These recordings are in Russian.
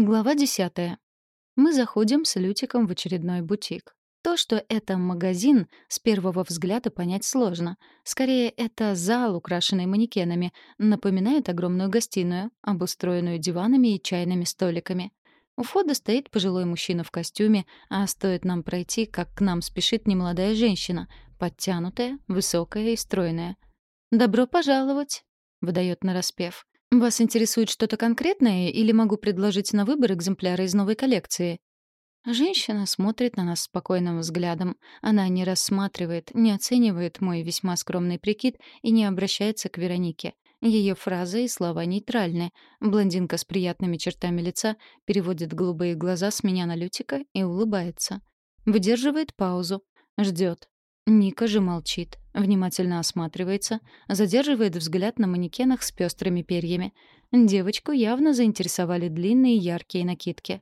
Глава десятая. Мы заходим с Лютиком в очередной бутик. То, что это магазин, с первого взгляда понять сложно. Скорее, это зал, украшенный манекенами, напоминает огромную гостиную, обустроенную диванами и чайными столиками. У входа стоит пожилой мужчина в костюме, а стоит нам пройти, как к нам спешит немолодая женщина, подтянутая, высокая и стройная. «Добро пожаловать!» — выдает нараспев. «Вас интересует что-то конкретное или могу предложить на выбор экземпляры из новой коллекции?» Женщина смотрит на нас спокойным взглядом. Она не рассматривает, не оценивает мой весьма скромный прикид и не обращается к Веронике. Ее фразы и слова нейтральны. Блондинка с приятными чертами лица переводит голубые глаза с меня на Лютика и улыбается. Выдерживает паузу. Ждет. Ника же молчит, внимательно осматривается, задерживает взгляд на манекенах с пестрыми перьями. Девочку явно заинтересовали длинные яркие накидки.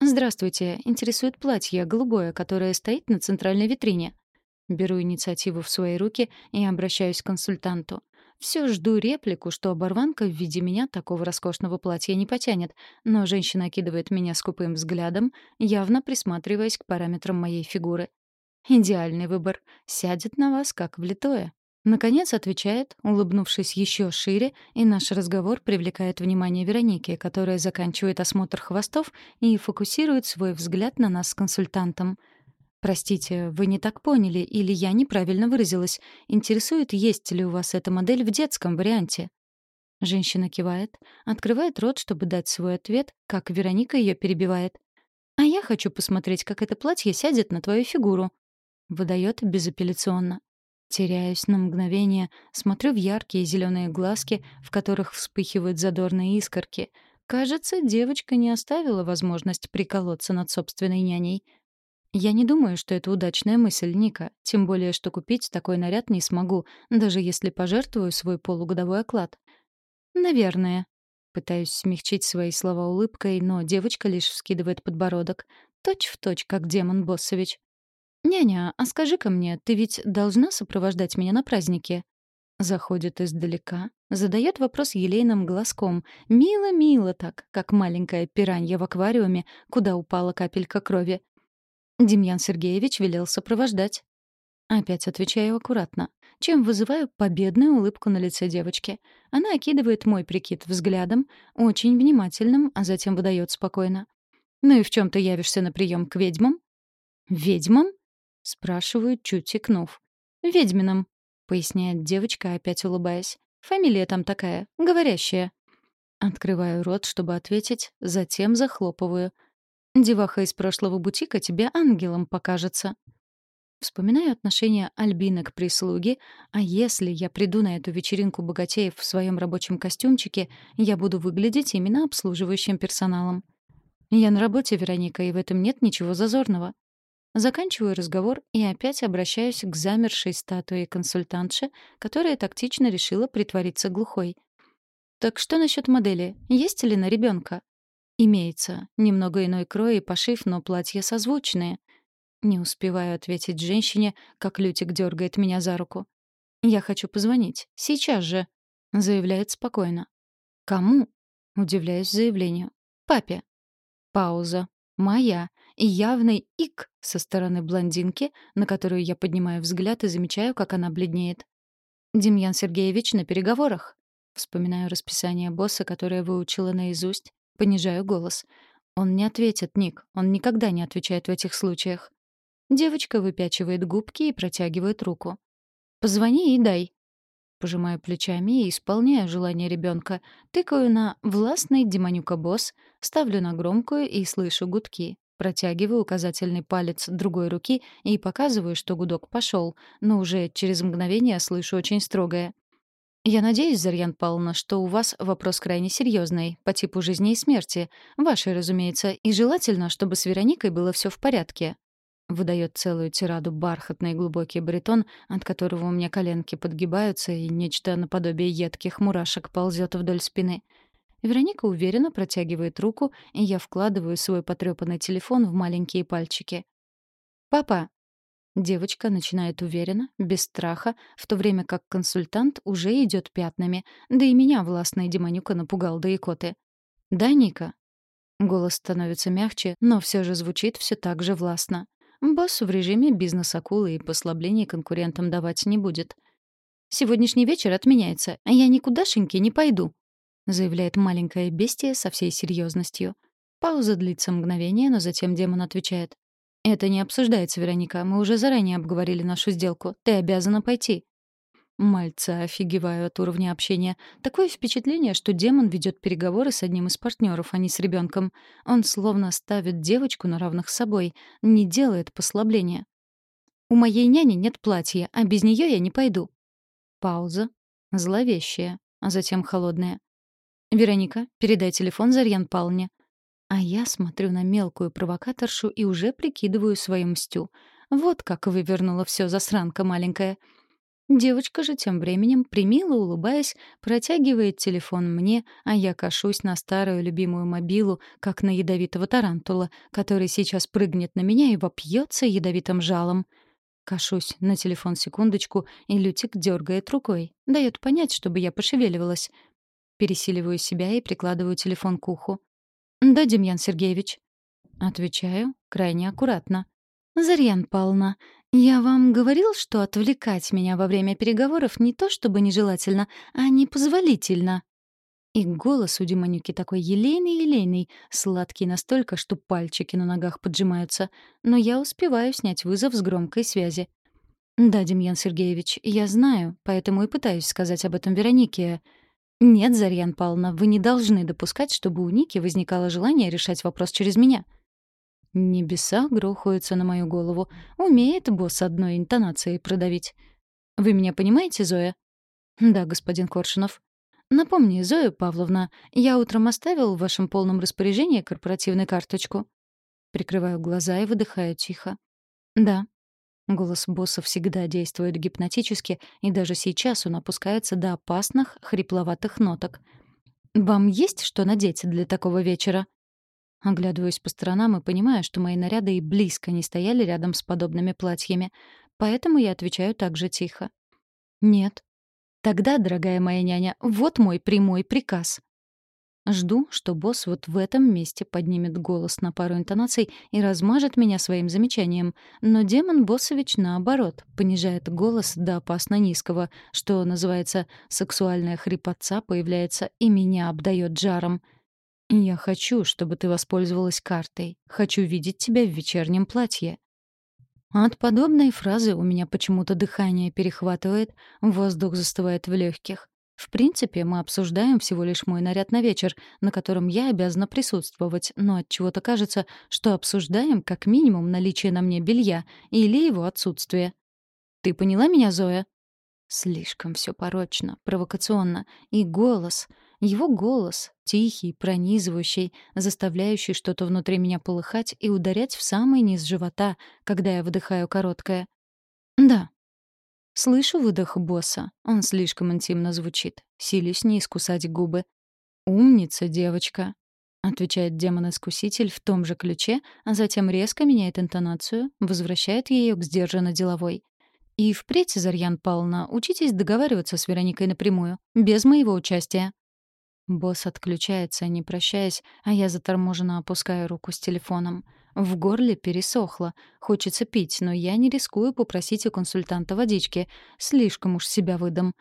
«Здравствуйте. Интересует платье голубое, которое стоит на центральной витрине». Беру инициативу в свои руки и обращаюсь к консультанту. Все жду реплику, что оборванка в виде меня такого роскошного платья не потянет, но женщина окидывает меня скупым взглядом, явно присматриваясь к параметрам моей фигуры. Идеальный выбор. Сядет на вас, как влитое. Наконец отвечает, улыбнувшись еще шире, и наш разговор привлекает внимание Вероники, которая заканчивает осмотр хвостов и фокусирует свой взгляд на нас с консультантом. «Простите, вы не так поняли, или я неправильно выразилась. Интересует, есть ли у вас эта модель в детском варианте?» Женщина кивает, открывает рот, чтобы дать свой ответ, как Вероника ее перебивает. «А я хочу посмотреть, как это платье сядет на твою фигуру», Выдает безапелляционно. Теряюсь на мгновение, смотрю в яркие зеленые глазки, в которых вспыхивают задорные искорки. Кажется, девочка не оставила возможность приколоться над собственной няней. Я не думаю, что это удачная мысль, Ника, тем более, что купить такой наряд не смогу, даже если пожертвую свой полугодовой оклад. Наверное. Пытаюсь смягчить свои слова улыбкой, но девочка лишь вскидывает подбородок. Точь в точь, как демон Боссович. «Няня, а скажи-ка мне, ты ведь должна сопровождать меня на празднике?» Заходит издалека, задает вопрос елейным глазком. Мило-мило так, как маленькая пиранья в аквариуме, куда упала капелька крови. Демьян Сергеевич велел сопровождать. Опять отвечаю аккуратно, чем вызываю победную улыбку на лице девочки. Она окидывает мой прикид взглядом, очень внимательным, а затем выдает спокойно. «Ну и в чем ты явишься на прием к ведьмам?» «Ведьмам?» Спрашиваю, чуть икнув. «Ведьмином», — поясняет девочка, опять улыбаясь. «Фамилия там такая, говорящая». Открываю рот, чтобы ответить, затем захлопываю. «Деваха из прошлого бутика тебе ангелом покажется». Вспоминаю отношение Альбины к прислуге, а если я приду на эту вечеринку богатеев в своем рабочем костюмчике, я буду выглядеть именно обслуживающим персоналом. Я на работе, Вероника, и в этом нет ничего зазорного. Заканчиваю разговор и опять обращаюсь к замершей статуе консультантши, которая тактично решила притвориться глухой. «Так что насчет модели? Есть ли на ребенка? «Имеется. Немного иной крой пошив, но платья созвучные». Не успеваю ответить женщине, как Лютик дергает меня за руку. «Я хочу позвонить. Сейчас же», — заявляет спокойно. «Кому?» — удивляюсь заявлению. «Папе». Пауза. «Моя» и явный ик со стороны блондинки, на которую я поднимаю взгляд и замечаю, как она бледнеет. «Демьян Сергеевич на переговорах». Вспоминаю расписание босса, которое выучила наизусть. Понижаю голос. Он не ответит, Ник. Он никогда не отвечает в этих случаях. Девочка выпячивает губки и протягивает руку. «Позвони и дай». Пожимаю плечами и исполняю желание ребенка. Тыкаю на «властный демонюка-босс», ставлю на громкую и слышу гудки. Протягиваю указательный палец другой руки и показываю, что гудок пошел, но уже через мгновение слышу очень строгое. «Я надеюсь, Зарьян Павловна, что у вас вопрос крайне серьезный, по типу жизни и смерти. Вашей, разумеется, и желательно, чтобы с Вероникой было все в порядке». Выдает целую тираду бархатный глубокий баритон, от которого у меня коленки подгибаются, и нечто наподобие едких мурашек ползет вдоль спины. Вероника уверенно протягивает руку, и я вкладываю свой потрёпанный телефон в маленькие пальчики. «Папа!» Девочка начинает уверенно, без страха, в то время как консультант уже идет пятнами, да и меня властная демонюка напугал до икоты. «Да, Ника?» Голос становится мягче, но все же звучит все так же властно. Босс в режиме бизнес-акулы и послаблений конкурентам давать не будет. «Сегодняшний вечер отменяется, а я никудашеньки не пойду», заявляет маленькое бестие со всей серьезностью. Пауза длится мгновение, но затем демон отвечает. «Это не обсуждается, Вероника. Мы уже заранее обговорили нашу сделку. Ты обязана пойти». Мальца офигеваю от уровня общения. Такое впечатление, что демон ведет переговоры с одним из партнеров, а не с ребенком. Он словно ставит девочку на равных с собой, не делает послабления. «У моей няни нет платья, а без нее я не пойду». Пауза. Зловещая, а затем холодная. «Вероника, передай телефон Зарьян Павловне». А я смотрю на мелкую провокаторшу и уже прикидываю свою мстю. Вот как вывернула все засранка маленькая — Девочка же тем временем, примило улыбаясь, протягивает телефон мне, а я кашусь на старую любимую мобилу, как на ядовитого тарантула, который сейчас прыгнет на меня и вопьется ядовитым жалом. Кашусь на телефон секундочку, и Лютик дергает рукой, дает понять, чтобы я пошевеливалась. Пересиливаю себя и прикладываю телефон к уху. «Да, Демьян Сергеевич». Отвечаю крайне аккуратно. «Зарьян Павловна, я вам говорил, что отвлекать меня во время переговоров не то чтобы нежелательно, а непозволительно». И голос у Демонюки такой елейный-елейный, сладкий настолько, что пальчики на ногах поджимаются. Но я успеваю снять вызов с громкой связи. «Да, Демьян Сергеевич, я знаю, поэтому и пытаюсь сказать об этом Веронике. Нет, Зарьян Павловна, вы не должны допускать, чтобы у Ники возникало желание решать вопрос через меня». Небеса грохаются на мою голову. Умеет босс одной интонацией продавить. Вы меня понимаете, Зоя? Да, господин Коршунов. Напомни, Зоя Павловна, я утром оставил в вашем полном распоряжении корпоративную карточку. Прикрываю глаза и выдыхаю тихо. Да. Голос босса всегда действует гипнотически, и даже сейчас он опускается до опасных, хрипловатых ноток. «Вам есть что надеть для такого вечера?» Оглядываюсь по сторонам и понимаю, что мои наряды и близко не стояли рядом с подобными платьями. Поэтому я отвечаю так же тихо. «Нет». «Тогда, дорогая моя няня, вот мой прямой приказ». Жду, что босс вот в этом месте поднимет голос на пару интонаций и размажет меня своим замечанием. Но демон Боссович, наоборот, понижает голос до опасно низкого, что называется «сексуальная хрипотца» появляется и меня обдает жаром — «Я хочу, чтобы ты воспользовалась картой. Хочу видеть тебя в вечернем платье». От подобной фразы у меня почему-то дыхание перехватывает, воздух застывает в легких. В принципе, мы обсуждаем всего лишь мой наряд на вечер, на котором я обязана присутствовать, но от чего-то кажется, что обсуждаем как минимум наличие на мне белья или его отсутствие. Ты поняла меня, Зоя? Слишком все порочно, провокационно. И голос. Его голос, тихий, пронизывающий, заставляющий что-то внутри меня полыхать и ударять в самый низ живота, когда я выдыхаю короткое. «Да». Слышу выдох босса. Он слишком интимно звучит. Силюсь не искусать губы. «Умница, девочка», — отвечает демон-искуситель в том же ключе, а затем резко меняет интонацию, возвращает ее к сдержанно деловой. И впредь, Зарьян Павловна, учитесь договариваться с Вероникой напрямую, без моего участия. Босс отключается, не прощаясь, а я заторможенно опускаю руку с телефоном. В горле пересохло. Хочется пить, но я не рискую попросить у консультанта водички. Слишком уж себя выдам.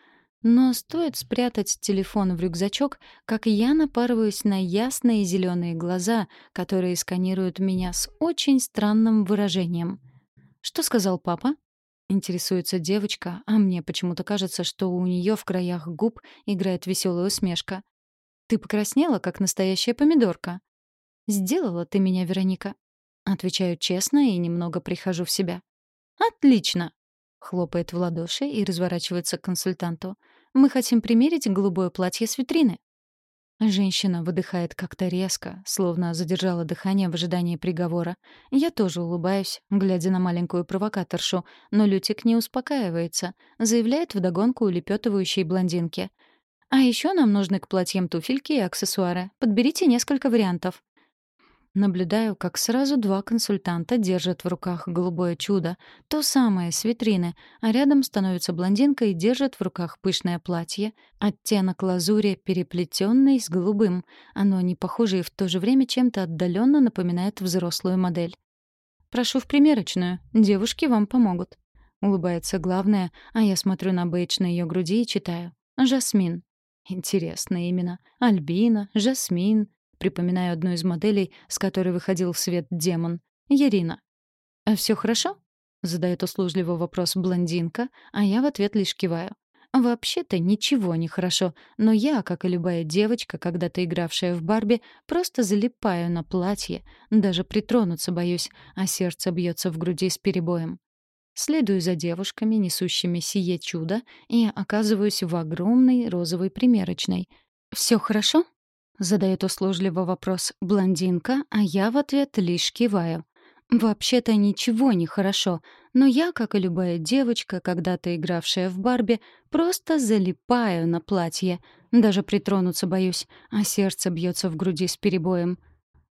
Но стоит спрятать телефон в рюкзачок, как я напарываюсь на ясные зеленые глаза, которые сканируют меня с очень странным выражением. «Что сказал папа?» Интересуется девочка, а мне почему-то кажется, что у нее в краях губ играет веселая усмешка. Ты покраснела, как настоящая помидорка. Сделала ты меня, Вероника. Отвечаю честно и немного прихожу в себя. Отлично. Хлопает в ладоши и разворачивается к консультанту. Мы хотим примерить голубое платье с витрины. Женщина выдыхает как-то резко, словно задержала дыхание в ожидании приговора. Я тоже улыбаюсь, глядя на маленькую провокаторшу, но Лютик не успокаивается, заявляет вдогонку улепетывающей блондинке — а еще нам нужны к платьям туфельки и аксессуары. Подберите несколько вариантов. Наблюдаю, как сразу два консультанта держат в руках голубое чудо, то самое с витрины, а рядом становится блондинка и держит в руках пышное платье, оттенок лазури, переплетенный с голубым. Оно не похоже и в то же время чем-то отдаленно напоминает взрослую модель. «Прошу в примерочную. Девушки вам помогут». Улыбается главная, а я смотрю на бейдж на ее груди и читаю. «Жасмин». Интересно именно. Альбина, Жасмин, Припоминаю одну из моделей, с которой выходил в свет демон. Ярина. «А все хорошо?» — задает услужливый вопрос блондинка, а я в ответ лишь киваю. Вообще-то ничего не хорошо, но я, как и любая девочка, когда-то игравшая в Барби, просто залипаю на платье, даже притронуться боюсь, а сердце бьется в груди с перебоем. Следую за девушками, несущими сие чудо, и оказываюсь в огромной розовой примерочной. Все хорошо?» Задает услужливо вопрос блондинка, а я в ответ лишь киваю. Вообще-то ничего не хорошо, но я, как и любая девочка, когда-то игравшая в Барби, просто залипаю на платье. Даже притронуться боюсь, а сердце бьется в груди с перебоем.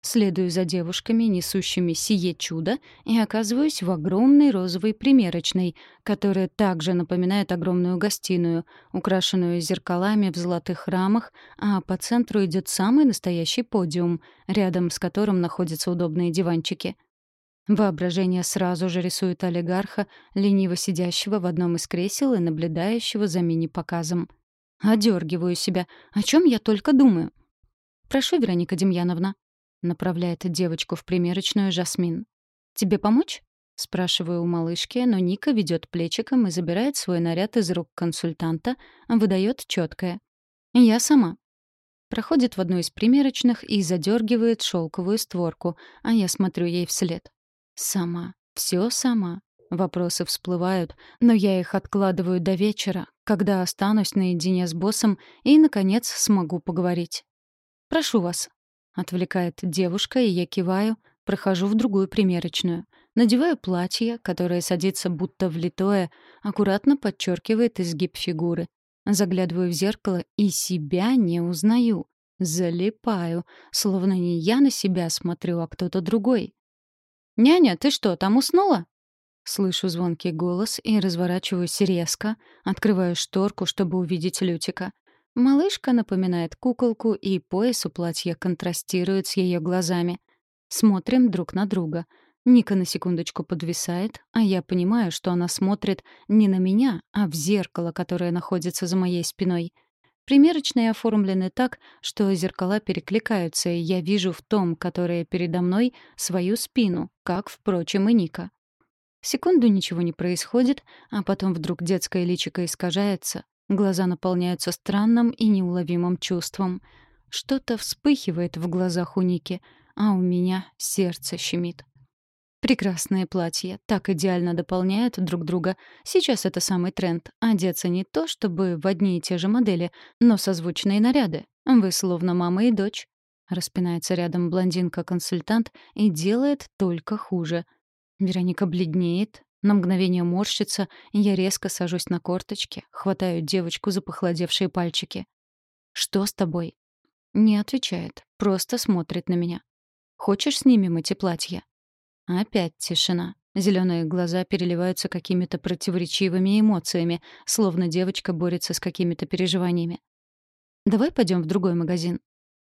Следую за девушками, несущими сие чудо, и оказываюсь в огромной розовой примерочной, которая также напоминает огромную гостиную, украшенную зеркалами в золотых рамах, а по центру идет самый настоящий подиум, рядом с которым находятся удобные диванчики. Воображение сразу же рисует олигарха, лениво сидящего в одном из кресел и наблюдающего за мини-показом. Одергиваю себя. О чем я только думаю? «Прошу, Вероника Демьяновна», Направляет девочку в примерочную Жасмин. «Тебе помочь?» — спрашиваю у малышки, но Ника ведет плечиком и забирает свой наряд из рук консультанта, выдает четкое. «Я сама». Проходит в одну из примерочных и задергивает шелковую створку, а я смотрю ей вслед. «Сама. Все сама». Вопросы всплывают, но я их откладываю до вечера, когда останусь наедине с боссом и, наконец, смогу поговорить. «Прошу вас», Отвлекает девушка, и я киваю, прохожу в другую примерочную. Надеваю платье, которое садится будто влитое, аккуратно подчеркивает изгиб фигуры. Заглядываю в зеркало и себя не узнаю. Залипаю, словно не я на себя смотрю, а кто-то другой. «Няня, ты что, там уснула?» Слышу звонкий голос и разворачиваюсь резко, открываю шторку, чтобы увидеть Лютика. Малышка напоминает куколку, и пояс у платья контрастирует с ее глазами. Смотрим друг на друга. Ника на секундочку подвисает, а я понимаю, что она смотрит не на меня, а в зеркало, которое находится за моей спиной. Примерочные оформлены так, что зеркала перекликаются, и я вижу в том, которое передо мной, свою спину, как, впрочем, и Ника. Секунду ничего не происходит, а потом вдруг детское личико искажается, Глаза наполняются странным и неуловимым чувством. Что-то вспыхивает в глазах у Ники, а у меня сердце щемит. Прекрасные платья так идеально дополняют друг друга. Сейчас это самый тренд. Одеться не то, чтобы в одни и те же модели, но созвучные наряды. Вы словно мама и дочь. Распинается рядом блондинка-консультант и делает только хуже. Вероника бледнеет, на мгновение морщится, и я резко сажусь на корточки, хватаю девочку за похолодевшие пальчики. «Что с тобой?» Не отвечает, просто смотрит на меня. «Хочешь снимем эти платья?» Опять тишина. Зеленые глаза переливаются какими-то противоречивыми эмоциями, словно девочка борется с какими-то переживаниями. «Давай пойдем в другой магазин».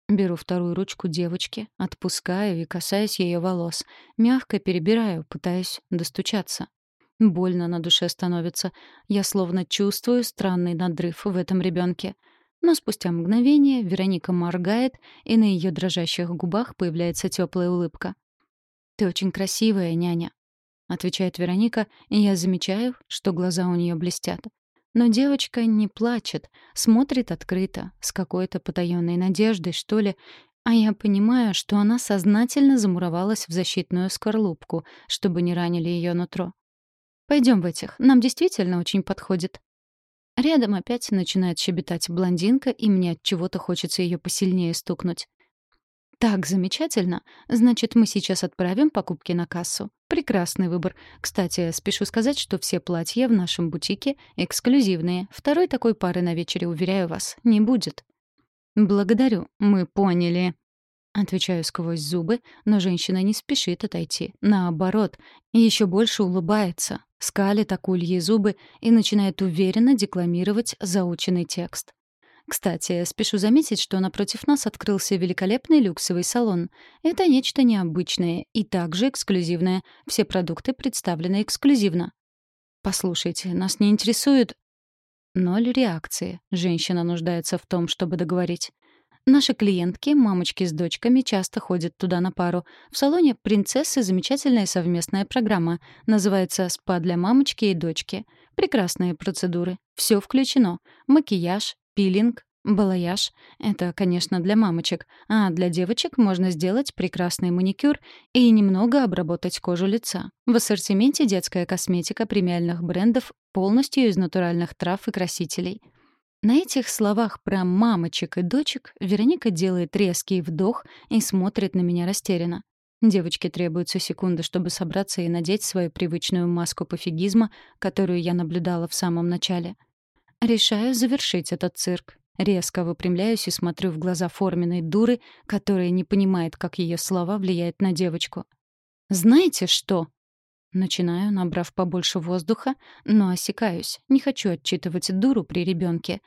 Беру вторую ручку девочки, отпускаю и касаюсь ее волос. Мягко перебираю, пытаюсь достучаться. Больно на душе становится. Я словно чувствую странный надрыв в этом ребенке. Но спустя мгновение Вероника моргает, и на ее дрожащих губах появляется теплая улыбка. «Ты очень красивая, няня», — отвечает Вероника, и я замечаю, что глаза у нее блестят. Но девочка не плачет, смотрит открыто, с какой-то потаенной надеждой, что ли, а я понимаю, что она сознательно замуровалась в защитную скорлупку, чтобы не ранили ее нутро. Пойдем в этих, нам действительно очень подходит». Рядом опять начинает щебетать блондинка, и мне от чего-то хочется ее посильнее стукнуть. Так замечательно. Значит, мы сейчас отправим покупки на кассу. Прекрасный выбор. Кстати, спешу сказать, что все платья в нашем бутике эксклюзивные. Второй такой пары на вечере, уверяю вас, не будет. Благодарю. Мы поняли. Отвечаю сквозь зубы, но женщина не спешит отойти. Наоборот, еще больше улыбается, скалит акульи зубы и начинает уверенно декламировать заученный текст. Кстати, спешу заметить, что напротив нас открылся великолепный люксовый салон. Это нечто необычное и также эксклюзивное. Все продукты представлены эксклюзивно. «Послушайте, нас не интересует...» Ноль реакции. Женщина нуждается в том, чтобы договорить. Наши клиентки, мамочки с дочками, часто ходят туда на пару. В салоне «Принцессы» замечательная совместная программа. Называется «СПА для мамочки и дочки». Прекрасные процедуры. Все включено. Макияж, пилинг, балаяж — это, конечно, для мамочек, а для девочек можно сделать прекрасный маникюр и немного обработать кожу лица. В ассортименте детская косметика премиальных брендов полностью из натуральных трав и красителей — на этих словах про мамочек и дочек Вероника делает резкий вдох и смотрит на меня растерянно. Девочке требуется секунда, чтобы собраться и надеть свою привычную маску пофигизма, которую я наблюдала в самом начале. Решаю завершить этот цирк. Резко выпрямляюсь и смотрю в глаза форменной дуры, которая не понимает, как ее слова влияют на девочку. «Знаете что?» Начинаю, набрав побольше воздуха, но осекаюсь. Не хочу отчитывать дуру при ребенке.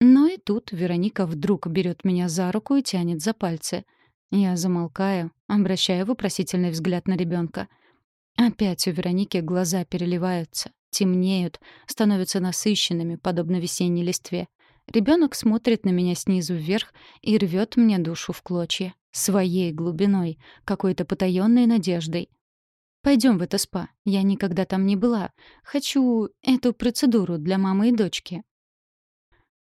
Но и тут Вероника вдруг берет меня за руку и тянет за пальцы. Я замолкаю, обращая вопросительный взгляд на ребенка. Опять у Вероники глаза переливаются, темнеют, становятся насыщенными, подобно весенней листве. Ребенок смотрит на меня снизу вверх и рвет мне душу в клочья. Своей глубиной, какой-то потаенной надеждой. Пойдем в это спа. Я никогда там не была. Хочу эту процедуру для мамы и дочки».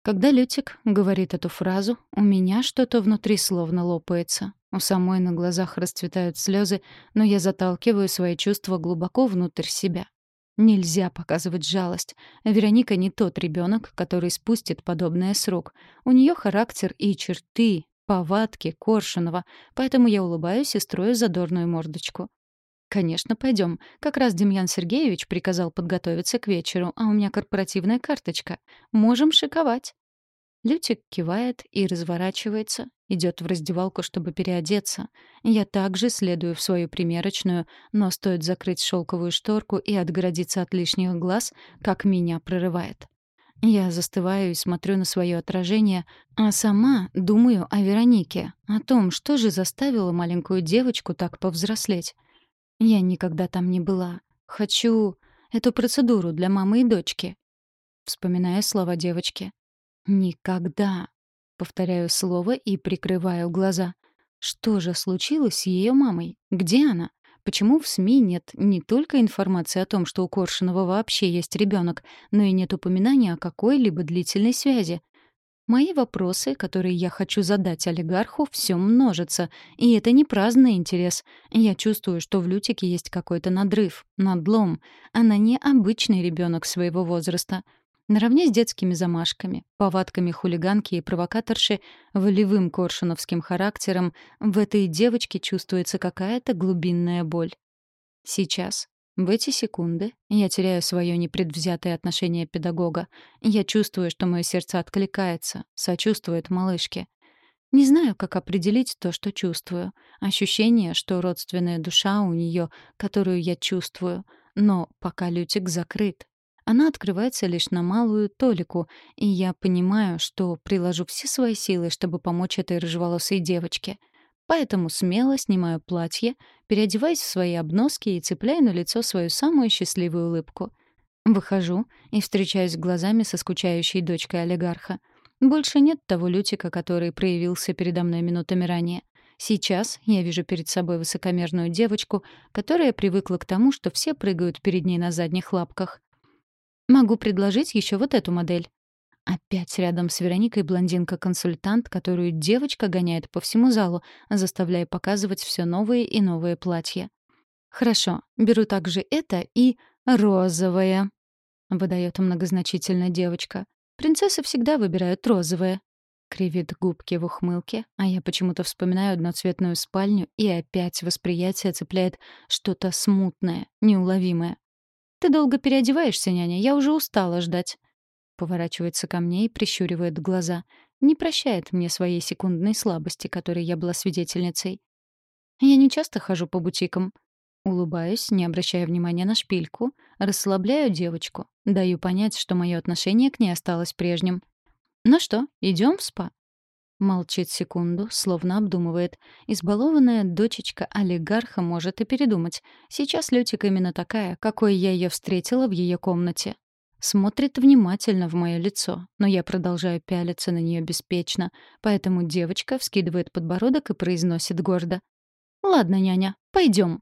Когда Лютик говорит эту фразу, у меня что-то внутри словно лопается. У самой на глазах расцветают слезы, но я заталкиваю свои чувства глубоко внутрь себя. Нельзя показывать жалость. Вероника не тот ребенок, который спустит подобное с рук. У нее характер и черты, повадки Коршунова, поэтому я улыбаюсь и строю задорную мордочку. «Конечно, пойдем. Как раз Демьян Сергеевич приказал подготовиться к вечеру, а у меня корпоративная карточка. Можем шиковать». Лютик кивает и разворачивается, идет в раздевалку, чтобы переодеться. Я также следую в свою примерочную, но стоит закрыть шелковую шторку и отгородиться от лишних глаз, как меня прорывает. Я застываю и смотрю на свое отражение, а сама думаю о Веронике, о том, что же заставило маленькую девочку так повзрослеть. Я никогда там не была. Хочу эту процедуру для мамы и дочки. Вспоминаю слова девочки. Никогда. Повторяю слово и прикрываю глаза. Что же случилось с ее мамой? Где она? Почему в СМИ нет не только информации о том, что у Коршунова вообще есть ребенок, но и нет упоминания о какой-либо длительной связи? Мои вопросы, которые я хочу задать олигарху, все множатся, и это не праздный интерес. Я чувствую, что в Лютике есть какой-то надрыв, надлом. Она не обычный ребенок своего возраста. Наравне с детскими замашками, повадками хулиганки и провокаторши, волевым коршуновским характером, в этой девочке чувствуется какая-то глубинная боль. Сейчас, в эти секунды я теряю свое непредвзятое отношение педагога. Я чувствую, что мое сердце откликается, сочувствует малышке. Не знаю, как определить то, что чувствую. Ощущение, что родственная душа у нее, которую я чувствую. Но пока Лютик закрыт. Она открывается лишь на малую толику, и я понимаю, что приложу все свои силы, чтобы помочь этой рыжеволосой девочке — Поэтому смело снимаю платье, переодеваюсь в свои обноски и цепляю на лицо свою самую счастливую улыбку. Выхожу и встречаюсь глазами со скучающей дочкой олигарха. Больше нет того Лютика, который проявился передо мной минутами ранее. Сейчас я вижу перед собой высокомерную девочку, которая привыкла к тому, что все прыгают перед ней на задних лапках. Могу предложить еще вот эту модель. Опять рядом с Вероникой блондинка-консультант, которую девочка гоняет по всему залу, заставляя показывать все новые и новые платья. «Хорошо, беру также это и розовое», — выдает многозначительно девочка. «Принцессы всегда выбирают розовое». Кривит губки в ухмылке, а я почему-то вспоминаю одноцветную спальню, и опять восприятие цепляет что-то смутное, неуловимое. «Ты долго переодеваешься, няня, я уже устала ждать». Поворачивается ко мне и прищуривает глаза. Не прощает мне своей секундной слабости, которой я была свидетельницей. Я не часто хожу по бутикам. Улыбаюсь, не обращая внимания на шпильку, расслабляю девочку, даю понять, что мое отношение к ней осталось прежним. «Ну что, идем в спа?» Молчит секунду, словно обдумывает. Избалованная дочечка олигарха может и передумать. Сейчас Лютик именно такая, какой я ее встретила в ее комнате. Смотрит внимательно в мое лицо, но я продолжаю пялиться на нее беспечно, поэтому девочка вскидывает подбородок и произносит гордо. «Ладно, няня, пойдем.